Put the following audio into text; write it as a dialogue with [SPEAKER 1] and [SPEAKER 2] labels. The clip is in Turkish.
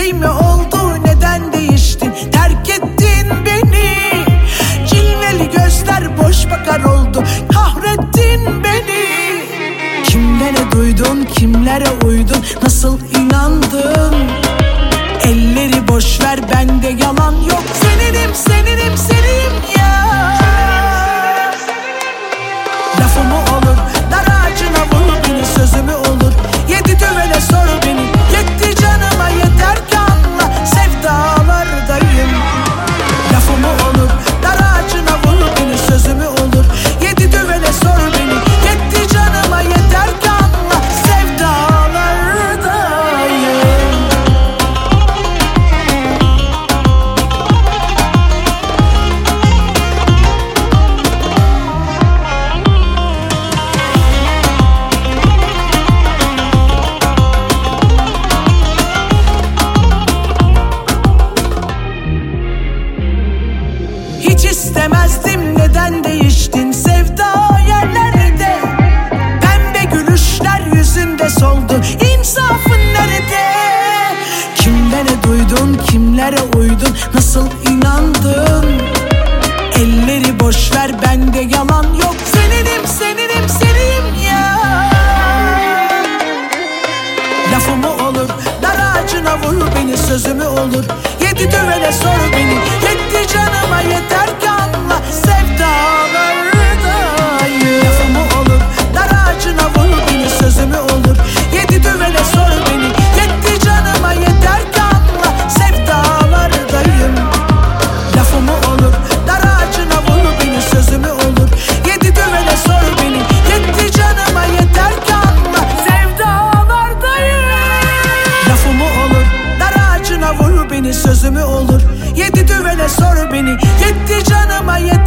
[SPEAKER 1] şey mi oldu? Neden değiştin? Terk ettin beni. Cilveli gözler boş bakar oldu. Kahrettin beni. Kimlere duydun kimlere uydun? Nasıl inandın? Kimlere uydun nasıl inandın? Elleri boş ver bende yalan yok. Seninim seninim senim ya. Lafımı olur dar ağacına vur beni sözümü olur? Yedi düvele sor beni. beni. Yetti canıma yetti